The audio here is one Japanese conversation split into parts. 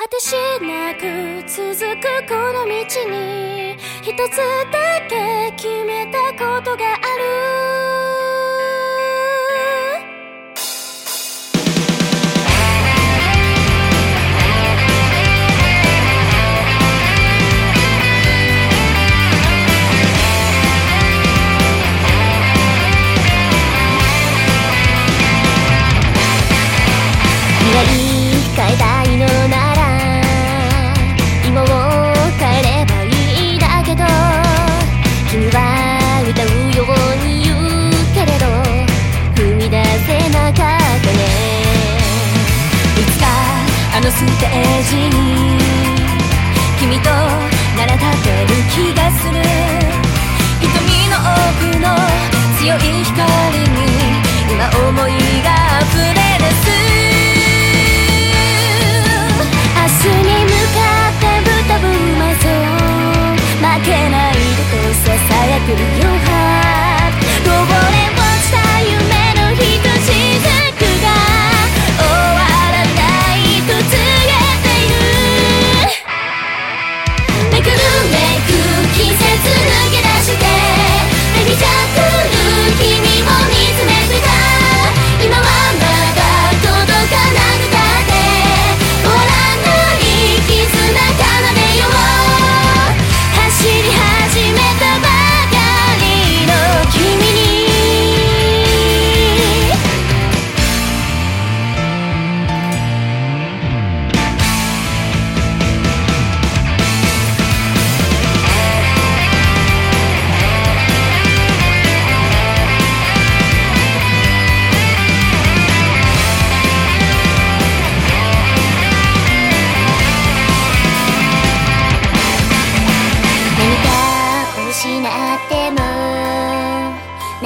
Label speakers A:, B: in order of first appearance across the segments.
A: 果てしなく続くこの道に一つだけ決めたことがある。のステージに君となら立てる気がする。瞳の奥の強い光に今思いが溢れ出す。明日に向かってぶたぶまそう負けないでとささやく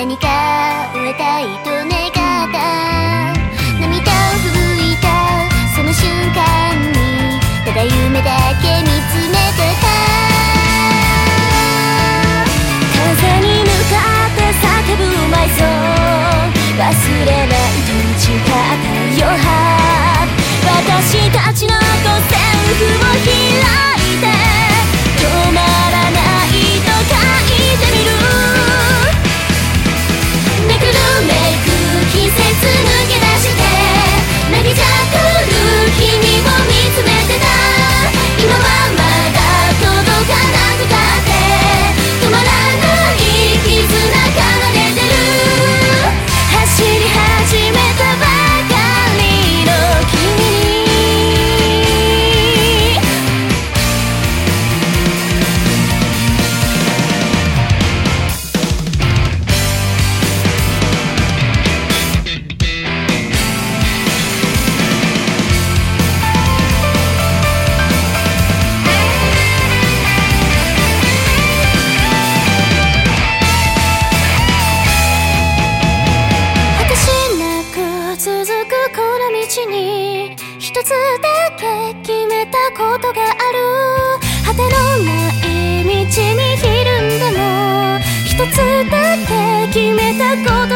A: 何か植えたいと願一つだけ決めたことがある。果てのない道にひるんでも一つだけ決めたこと